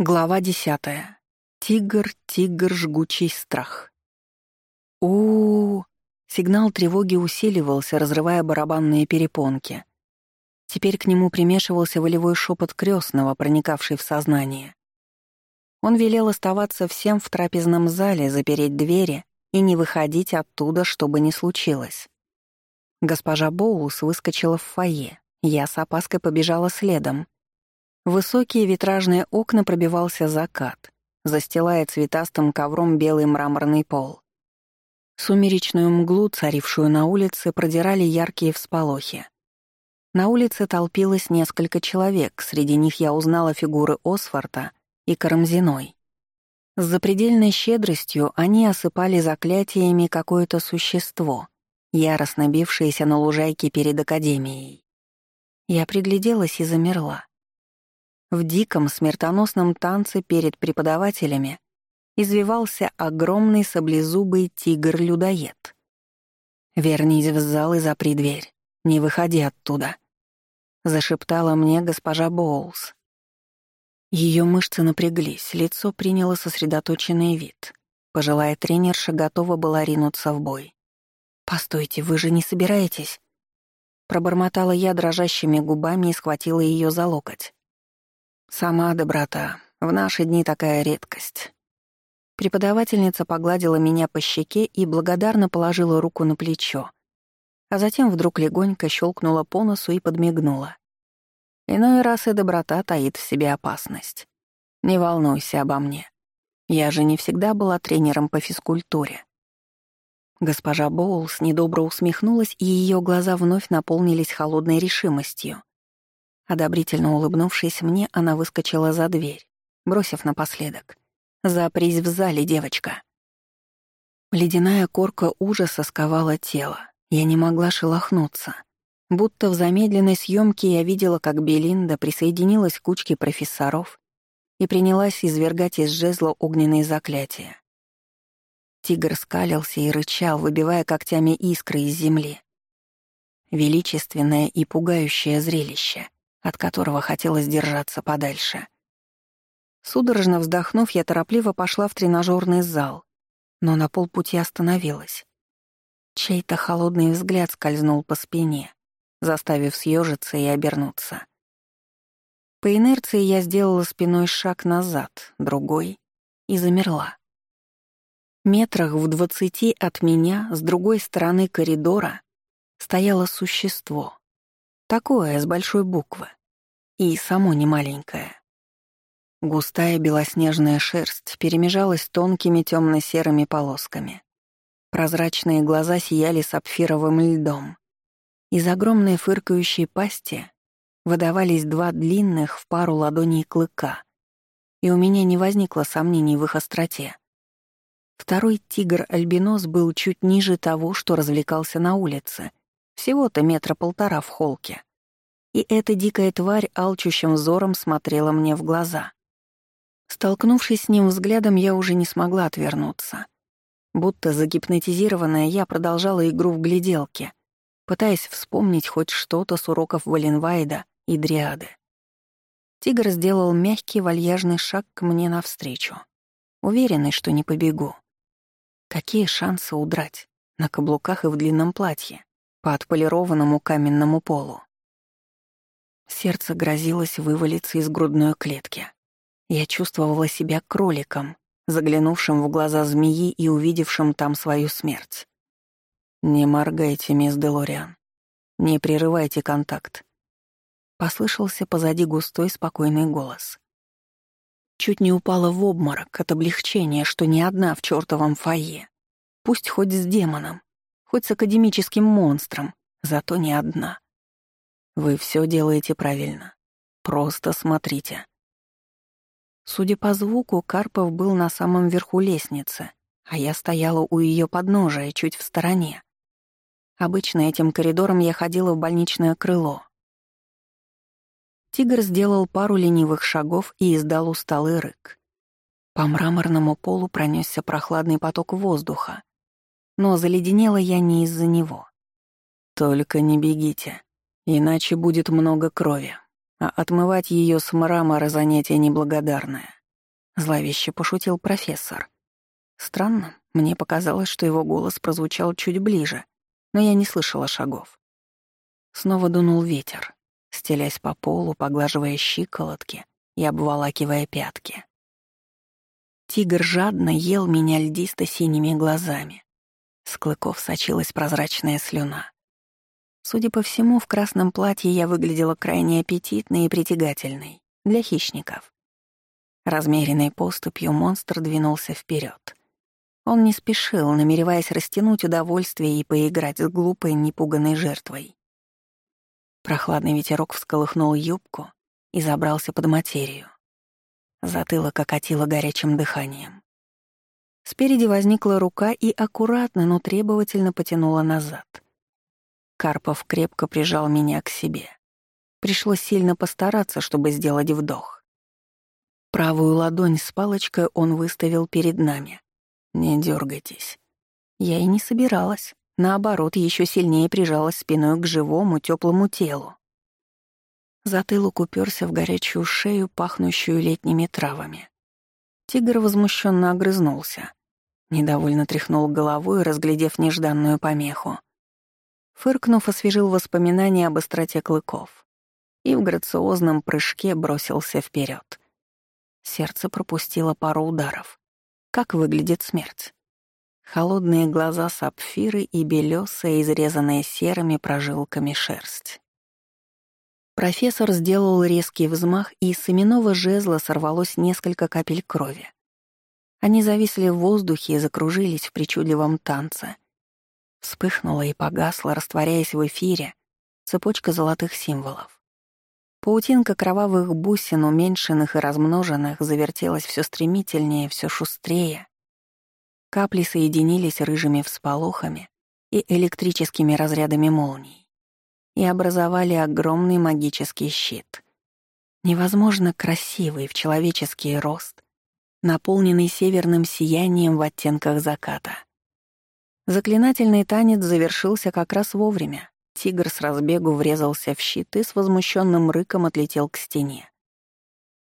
Глава десятая. Тигр, тигр, жгучий страх. у у, -у Сигнал тревоги усиливался, разрывая барабанные перепонки. Теперь к нему примешивался волевой шепот крестного, проникавший в сознание. Он велел оставаться всем в трапезном зале, запереть двери и не выходить оттуда, что бы ни случилось. Госпожа Боулс выскочила в фойе. Я с опаской побежала следом — высокие витражные окна пробивался закат, застилая цветастым ковром белый мраморный пол. Сумеречную мглу, царившую на улице, продирали яркие всполохи. На улице толпилось несколько человек, среди них я узнала фигуры Осфорта и Карамзиной. С запредельной щедростью они осыпали заклятиями какое-то существо, яростно бившееся на лужайке перед Академией. Я пригляделась и замерла. В диком смертоносном танце перед преподавателями извивался огромный саблезубый тигр-людоед. «Вернись в зал и запри дверь. Не выходи оттуда», — зашептала мне госпожа Боулс. Ее мышцы напряглись, лицо приняло сосредоточенный вид. Пожилая тренерша готова была ринуться в бой. «Постойте, вы же не собираетесь?» Пробормотала я дрожащими губами и схватила ее за локоть. «Сама доброта. В наши дни такая редкость». Преподавательница погладила меня по щеке и благодарно положила руку на плечо, а затем вдруг легонько щелкнула по носу и подмигнула. Иной раз и доброта таит в себе опасность. Не волнуйся обо мне. Я же не всегда была тренером по физкультуре. Госпожа Боулс недобро усмехнулась, и ее глаза вновь наполнились холодной решимостью. Одобрительно улыбнувшись мне, она выскочила за дверь, бросив напоследок. «Запрись в зале, девочка». Ледяная корка ужаса сковала тело. Я не могла шелохнуться. Будто в замедленной съемке я видела, как Белинда присоединилась к кучке профессоров и принялась извергать из жезла огненные заклятия. Тигр скалился и рычал, выбивая когтями искры из земли. Величественное и пугающее зрелище — от которого хотелось держаться подальше. Судорожно вздохнув, я торопливо пошла в тренажерный зал, но на полпути остановилась. Чей-то холодный взгляд скользнул по спине, заставив съежиться и обернуться. По инерции я сделала спиной шаг назад, другой, и замерла. Метрах в двадцати от меня, с другой стороны коридора, стояло существо. Такое, с большой буквы. И само не маленькое. Густая белоснежная шерсть перемежалась тонкими темно-серыми полосками. Прозрачные глаза сияли сапфировым льдом. Из огромной фыркающей пасти выдавались два длинных в пару ладоней клыка, и у меня не возникло сомнений в их остроте. Второй тигр-альбинос был чуть ниже того, что развлекался на улице, всего-то метра полтора в холке. И эта дикая тварь алчущим взором смотрела мне в глаза. Столкнувшись с ним взглядом, я уже не смогла отвернуться. Будто загипнотизированная, я продолжала игру в гляделке, пытаясь вспомнить хоть что-то с уроков Валенвайда и Дриады. Тигр сделал мягкий вальяжный шаг к мне навстречу, уверенный, что не побегу. Какие шансы удрать на каблуках и в длинном платье? По отполированному каменному полу. Сердце грозилось вывалиться из грудной клетки. Я чувствовала себя кроликом, заглянувшим в глаза змеи и увидевшим там свою смерть. «Не моргайте, мисс Делориан. Не прерывайте контакт». Послышался позади густой спокойный голос. Чуть не упала в обморок от облегчения, что не одна в чертовом фойе. Пусть хоть с демоном хоть с академическим монстром, зато не одна. Вы все делаете правильно. Просто смотрите. Судя по звуку, Карпов был на самом верху лестницы, а я стояла у ее подножия, чуть в стороне. Обычно этим коридором я ходила в больничное крыло. Тигр сделал пару ленивых шагов и издал усталый рык. По мраморному полу пронесся прохладный поток воздуха, но заледенела я не из-за него. Только не бегите, иначе будет много крови, а отмывать ее с мрамора занятие неблагодарное. Зловеще пошутил профессор. Странно, мне показалось, что его голос прозвучал чуть ближе, но я не слышала шагов. Снова дунул ветер, стелясь по полу, поглаживая щиколотки и обволакивая пятки. Тигр жадно ел меня льдисто-синими глазами. С клыков сочилась прозрачная слюна. Судя по всему, в красном платье я выглядела крайне аппетитной и притягательной для хищников. Размеренной поступью монстр двинулся вперед. Он не спешил, намереваясь растянуть удовольствие и поиграть с глупой, непуганной жертвой. Прохладный ветерок всколыхнул юбку и забрался под материю. Затылок окатило горячим дыханием. Спереди возникла рука и аккуратно, но требовательно потянула назад. Карпов крепко прижал меня к себе. Пришлось сильно постараться, чтобы сделать вдох. Правую ладонь с палочкой он выставил перед нами. «Не дергайтесь». Я и не собиралась. Наоборот, еще сильнее прижалась спиной к живому, теплому телу. Затылок уперся в горячую шею, пахнущую летними травами. Тигр возмущенно огрызнулся. Недовольно тряхнул головой, разглядев нежданную помеху. Фыркнув, освежил воспоминания об остроте клыков и в грациозном прыжке бросился вперед. Сердце пропустило пару ударов. Как выглядит смерть? Холодные глаза сапфиры и белёсая, изрезанная серыми прожилками шерсть. Профессор сделал резкий взмах, и из именного жезла сорвалось несколько капель крови. Они зависли в воздухе и закружились в причудливом танце. Вспыхнула и погасла, растворяясь в эфире, цепочка золотых символов. Паутинка кровавых бусин, уменьшенных и размноженных, завертелась все стремительнее, все шустрее. Капли соединились рыжими всполохами и электрическими разрядами молний и образовали огромный магический щит. Невозможно красивый в человеческий рост, наполненный северным сиянием в оттенках заката. Заклинательный танец завершился как раз вовремя. Тигр с разбегу врезался в щит и с возмущенным рыком отлетел к стене.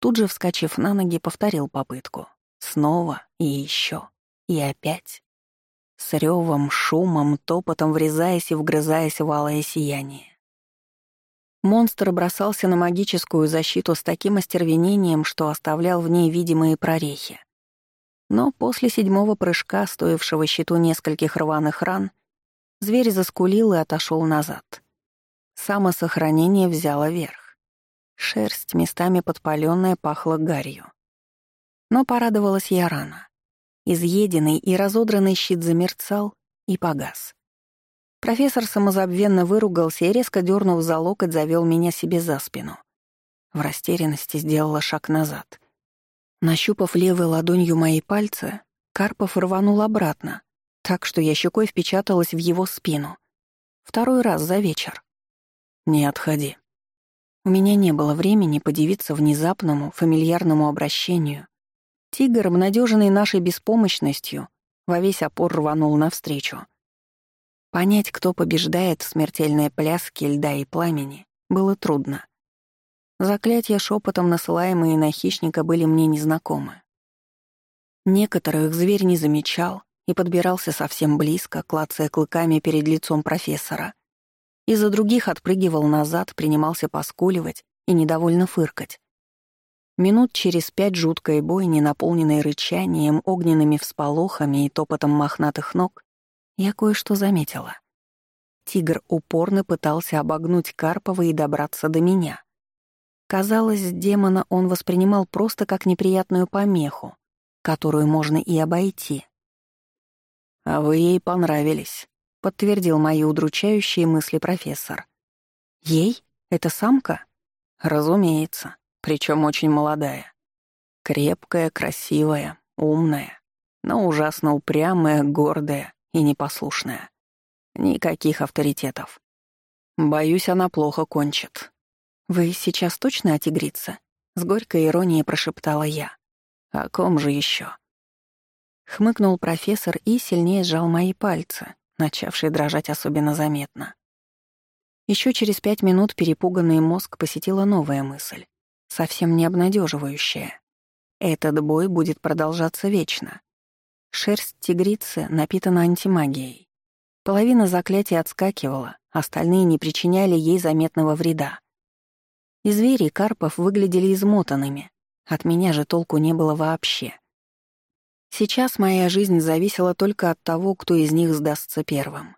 Тут же, вскочив на ноги, повторил попытку. Снова и еще. И опять. С ревом, шумом, топотом врезаясь и вгрызаясь в алое сияние. Монстр бросался на магическую защиту с таким остервенением, что оставлял в ней видимые прорехи. Но после седьмого прыжка, стоившего щиту нескольких рваных ран, зверь заскулил и отошел назад. Самосохранение взяло верх. Шерсть, местами подпаленная, пахла гарью. Но порадовалась я рано. Изъеденный и разодранный щит замерцал и погас. Профессор самозабвенно выругался и, резко дернув за локоть, завел меня себе за спину. В растерянности сделала шаг назад. Нащупав левой ладонью мои пальцы, Карпов рванул обратно, так что я щекой впечаталась в его спину. Второй раз за вечер. «Не отходи». У меня не было времени подивиться внезапному, фамильярному обращению. Тигр, обнадеженный нашей беспомощностью, во весь опор рванул навстречу. Понять, кто побеждает в смертельной пляске льда и пламени, было трудно. Заклятия шепотом, насылаемые на хищника, были мне незнакомы. Некоторых зверь не замечал и подбирался совсем близко, клацая клыками перед лицом профессора. Из-за других отпрыгивал назад, принимался поскуливать и недовольно фыркать. Минут через пять жуткой бойни, наполненной рычанием, огненными всполохами и топотом мохнатых ног, я кое-что заметила. Тигр упорно пытался обогнуть Карпова и добраться до меня. Казалось, демона он воспринимал просто как неприятную помеху, которую можно и обойти. «А вы ей понравились», — подтвердил мои удручающие мысли профессор. «Ей? Это самка?» «Разумеется, причем очень молодая. Крепкая, красивая, умная, но ужасно упрямая, гордая и непослушная. Никаких авторитетов. Боюсь, она плохо кончит. «Вы сейчас точно о тигрице?» — с горькой иронией прошептала я. «О ком же еще? Хмыкнул профессор и сильнее сжал мои пальцы, начавшие дрожать особенно заметно. Еще через пять минут перепуганный мозг посетила новая мысль, совсем не обнадеживающая. этот бой будет продолжаться вечно. Шерсть тигрицы напитана антимагией. Половина заклятий отскакивала, остальные не причиняли ей заметного вреда. И звери карпов выглядели измотанными. От меня же толку не было вообще. Сейчас моя жизнь зависела только от того, кто из них сдастся первым.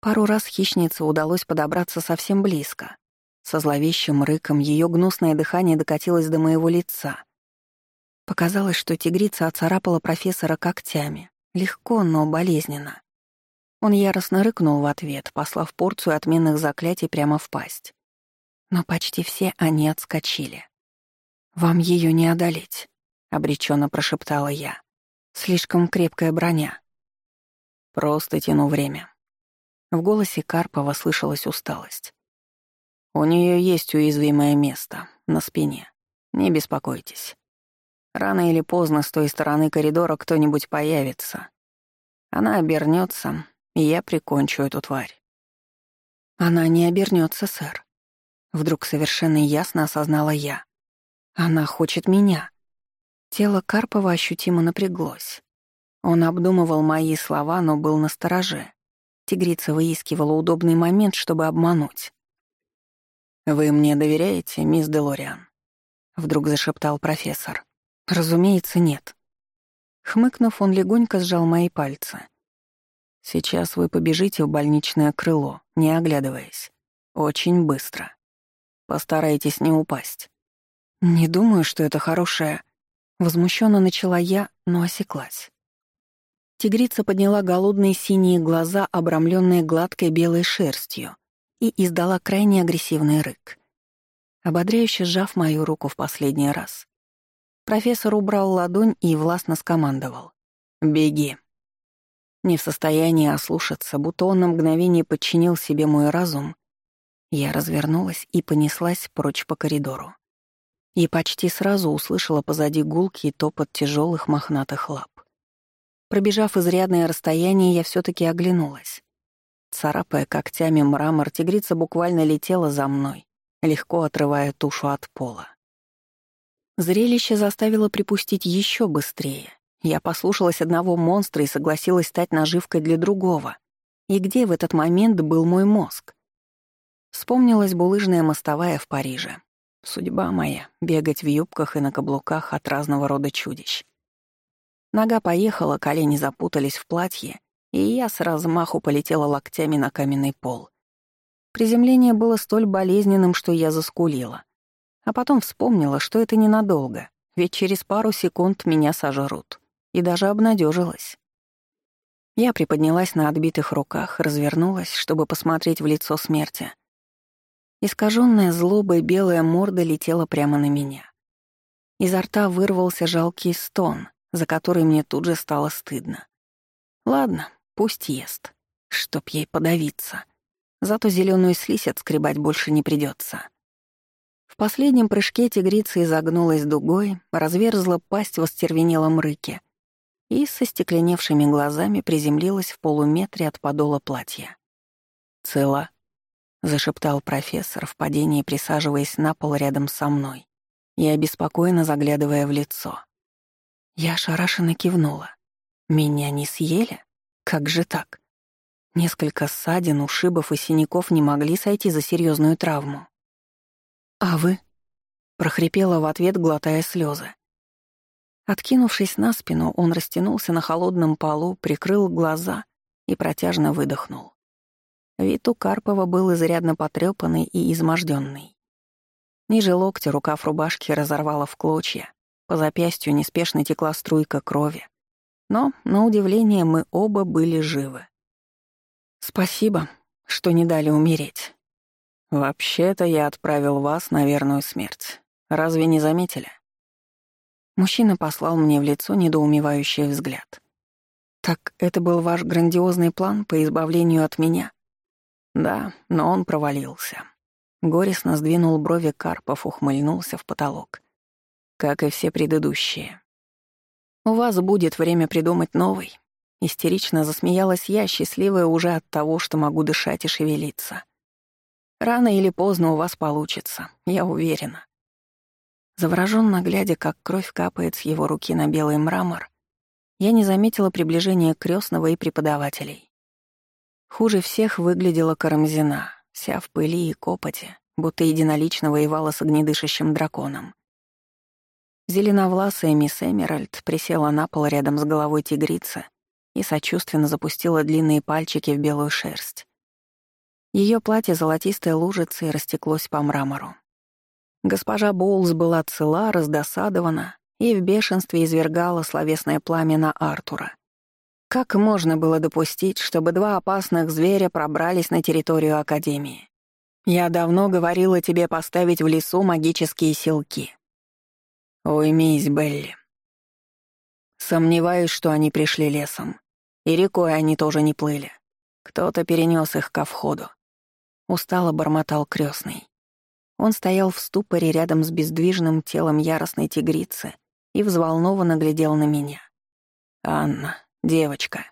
Пару раз хищнице удалось подобраться совсем близко. Со зловещим рыком ее гнусное дыхание докатилось до моего лица. Показалось, что тигрица оцарапала профессора когтями. Легко, но болезненно. Он яростно рыкнул в ответ, послав порцию отменных заклятий прямо в пасть. Но почти все они отскочили. «Вам ее не одолеть», — обреченно прошептала я. «Слишком крепкая броня». «Просто тяну время», в голосе Карпова слышалась усталость. «У нее есть уязвимое место, на спине. Не беспокойтесь. Рано или поздно с той стороны коридора кто-нибудь появится. Она обернется, и я прикончу эту тварь». «Она не обернется, сэр». Вдруг совершенно ясно осознала я. «Она хочет меня». Тело Карпова ощутимо напряглось. Он обдумывал мои слова, но был настороже. Тигрица выискивала удобный момент, чтобы обмануть. «Вы мне доверяете, мисс Делориан?» — вдруг зашептал профессор. «Разумеется, нет». Хмыкнув, он легонько сжал мои пальцы. «Сейчас вы побежите в больничное крыло, не оглядываясь. Очень быстро. Постарайтесь не упасть». «Не думаю, что это хорошее...» Возмущенно начала я, но осеклась. Тигрица подняла голодные синие глаза, обрамленные гладкой белой шерстью, и издала крайне агрессивный рык. Ободряюще сжав мою руку в последний раз. Профессор убрал ладонь и властно скомандовал. «Беги». Не в состоянии ослушаться, будто он на мгновение подчинил себе мой разум, я развернулась и понеслась прочь по коридору. И почти сразу услышала позади гулкий топот тяжелых мохнатых лап. Пробежав изрядное расстояние, я все таки оглянулась. Царапая когтями мрамор, тигрица буквально летела за мной, легко отрывая тушу от пола. Зрелище заставило припустить еще быстрее. Я послушалась одного монстра и согласилась стать наживкой для другого. И где в этот момент был мой мозг? Вспомнилась булыжная мостовая в Париже. Судьба моя — бегать в юбках и на каблуках от разного рода чудищ. Нога поехала, колени запутались в платье, и я с размаху полетела локтями на каменный пол. Приземление было столь болезненным, что я заскулила. А потом вспомнила, что это ненадолго, ведь через пару секунд меня сожрут. И даже обнадежилась. Я приподнялась на отбитых руках, развернулась, чтобы посмотреть в лицо смерти. Искаженная злобой белая морда летела прямо на меня. Изо рта вырвался жалкий стон, за который мне тут же стало стыдно. Ладно, пусть ест, чтоб ей подавиться. Зато зеленую слизь отскребать больше не придется. В последнем прыжке тигрица изогнулась дугой, разверзла пасть в остервенелом рыке и со стекленевшими глазами приземлилась в полуметре от подола платья. «Цела», — зашептал профессор в падении, присаживаясь на пол рядом со мной и обеспокоенно заглядывая в лицо. Я ошарашенно кивнула. Меня не съели? Как же так? Несколько ссадин, ушибов и синяков не могли сойти за серьезную травму. «А вы?» — прохрипела в ответ, глотая слезы. Откинувшись на спину, он растянулся на холодном полу, прикрыл глаза и протяжно выдохнул. Вид у Карпова был изрядно потрепанный и изможденный. Ниже локтя рукав рубашки разорвало в клочья, по запястью неспешно текла струйка крови. Но, на удивление, мы оба были живы. «Спасибо, что не дали умереть. Вообще-то я отправил вас на верную смерть. Разве не заметили?» Мужчина послал мне в лицо недоумевающий взгляд. «Так это был ваш грандиозный план по избавлению от меня?» «Да, но он провалился». Горестно сдвинул брови Карпов, ухмыльнулся в потолок как и все предыдущие. «У вас будет время придумать новый». Истерично засмеялась я, счастливая уже от того, что могу дышать и шевелиться. «Рано или поздно у вас получится, я уверена». Завороженно глядя, как кровь капает с его руки на белый мрамор, я не заметила приближения крестного и преподавателей. Хуже всех выглядела Карамзина, вся в пыли и копоте, будто единолично воевала с огнедышащим драконом. Зеленовласая мисс Эмеральд присела на пол рядом с головой тигрицы и сочувственно запустила длинные пальчики в белую шерсть. Ее платье золотистой лужицей растеклось по мрамору. Госпожа Боулс была цела, раздосадована и в бешенстве извергала словесное пламя на Артура. Как можно было допустить, чтобы два опасных зверя пробрались на территорию Академии? Я давно говорила тебе поставить в лесу магические силки. Уймись, Белли. Сомневаюсь, что они пришли лесом. И рекой они тоже не плыли. Кто-то перенес их ко входу. Устало бормотал крестный. Он стоял в ступоре рядом с бездвижным телом яростной тигрицы и взволнованно глядел на меня. «Анна, девочка».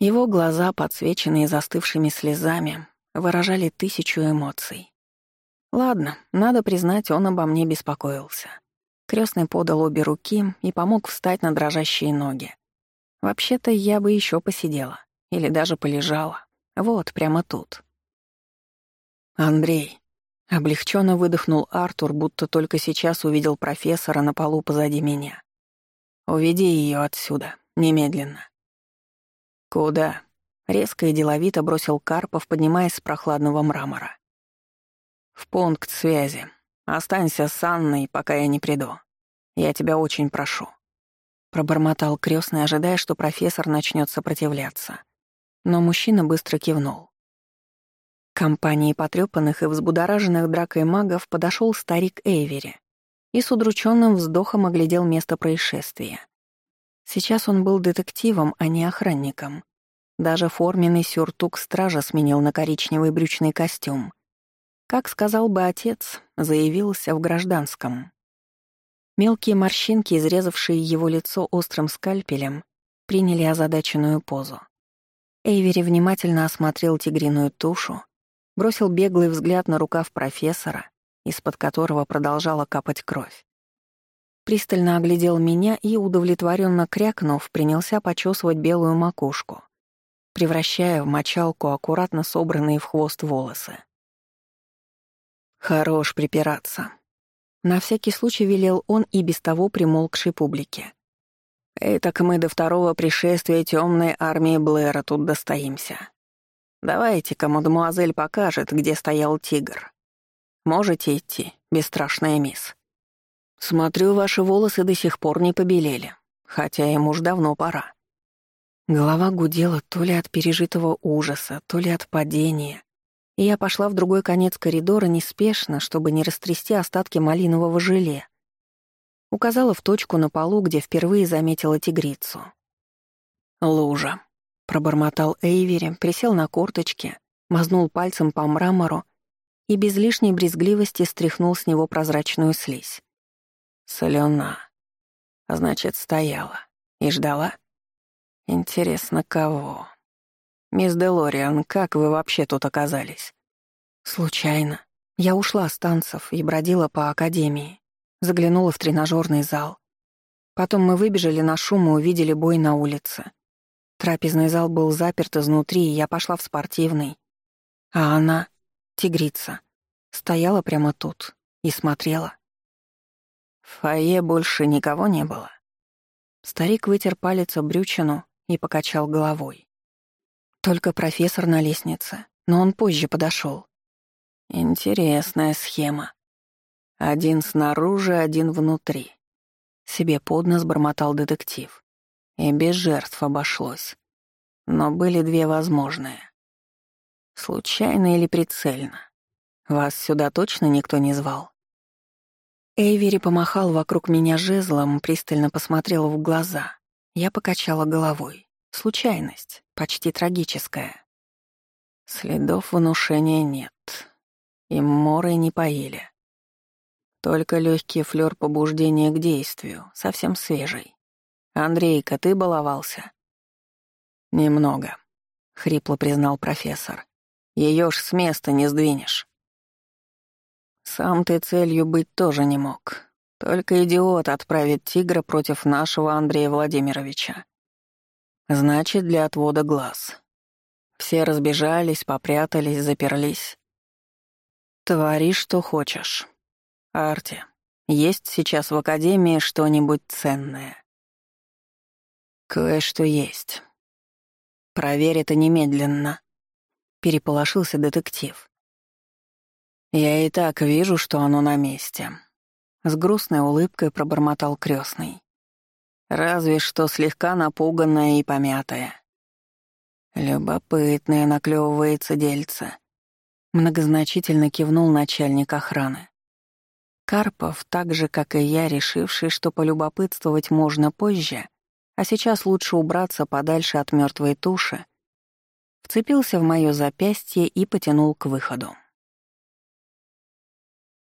Его глаза, подсвеченные застывшими слезами, выражали тысячу эмоций. Ладно, надо признать, он обо мне беспокоился. Крестный подал обе руки и помог встать на дрожащие ноги. Вообще-то я бы еще посидела. Или даже полежала. Вот, прямо тут. «Андрей», — облегченно выдохнул Артур, будто только сейчас увидел профессора на полу позади меня. «Уведи ее отсюда, немедленно». «Куда?» — резко и деловито бросил Карпов, поднимаясь с прохладного мрамора. «В пункт связи. Останься с Анной, пока я не приду. Я тебя очень прошу». Пробормотал крестный, ожидая, что профессор начнет сопротивляться. Но мужчина быстро кивнул. К компании потрепанных и взбудораженных дракой магов подошел старик Эйвери и с удрученным вздохом оглядел место происшествия. Сейчас он был детективом, а не охранником. Даже форменный сюртук стража сменил на коричневый брючный костюм. Как сказал бы отец, заявился в гражданском. Мелкие морщинки, изрезавшие его лицо острым скальпелем, приняли озадаченную позу. Эйвери внимательно осмотрел тигриную тушу, бросил беглый взгляд на рукав профессора, из-под которого продолжала капать кровь. Пристально оглядел меня и, удовлетворенно крякнув, принялся почесывать белую макушку, превращая в мочалку аккуратно собранные в хвост волосы. Хорош припираться. На всякий случай велел он и без того примолкшей публике. Этак мы до второго пришествия темной армии Блэра тут достоимся. Давайте-ка мадемуазель покажет, где стоял тигр. Можете идти, бесстрашная мисс. Смотрю, ваши волосы до сих пор не побелели, хотя им уж давно пора. Голова гудела то ли от пережитого ужаса, то ли от падения, и я пошла в другой конец коридора неспешно, чтобы не растрясти остатки малинового желе. Указала в точку на полу, где впервые заметила тигрицу. «Лужа», — пробормотал Эйвери, присел на корточки, мазнул пальцем по мрамору и без лишней брезгливости стряхнул с него прозрачную слизь. Солена. Значит, стояла. И ждала? Интересно, кого? «Мисс Делориан, как вы вообще тут оказались?» «Случайно. Я ушла с танцев и бродила по академии. Заглянула в тренажерный зал. Потом мы выбежали на шум и увидели бой на улице. Трапезный зал был заперт изнутри, и я пошла в спортивный. А она, тигрица, стояла прямо тут и смотрела. В фойе больше никого не было. Старик вытер палец об брючину и покачал головой. Только профессор на лестнице, но он позже подошел. Интересная схема. Один снаружи, один внутри. Себе под нос бормотал детектив. И без жертв обошлось. Но были две возможные. Случайно или прицельно? Вас сюда точно никто не звал? Эйвери помахал вокруг меня жезлом, пристально посмотрел в глаза. Я покачала головой. Случайность, почти трагическая. Следов внушения нет. И моры не поили. Только легкий флёр побуждения к действию, совсем свежий. «Андрейка, ты баловался?» «Немного», — хрипло признал профессор. Ее ж с места не сдвинешь». Сам ты целью быть тоже не мог. Только идиот отправит тигра против нашего Андрея Владимировича. Значит, для отвода глаз. Все разбежались, попрятались, заперлись. Твори, что хочешь. Арти, есть сейчас в Академии что-нибудь ценное? Кое-что есть. Проверь это немедленно. Переполошился детектив. Я и так вижу, что оно на месте. С грустной улыбкой пробормотал крестный. Разве что слегка напуганная и помятая. Любопытное наклевывается дельце. Многозначительно кивнул начальник охраны. Карпов, так же, как и я, решивший, что полюбопытствовать можно позже, а сейчас лучше убраться подальше от мертвой туши, вцепился в моё запястье и потянул к выходу.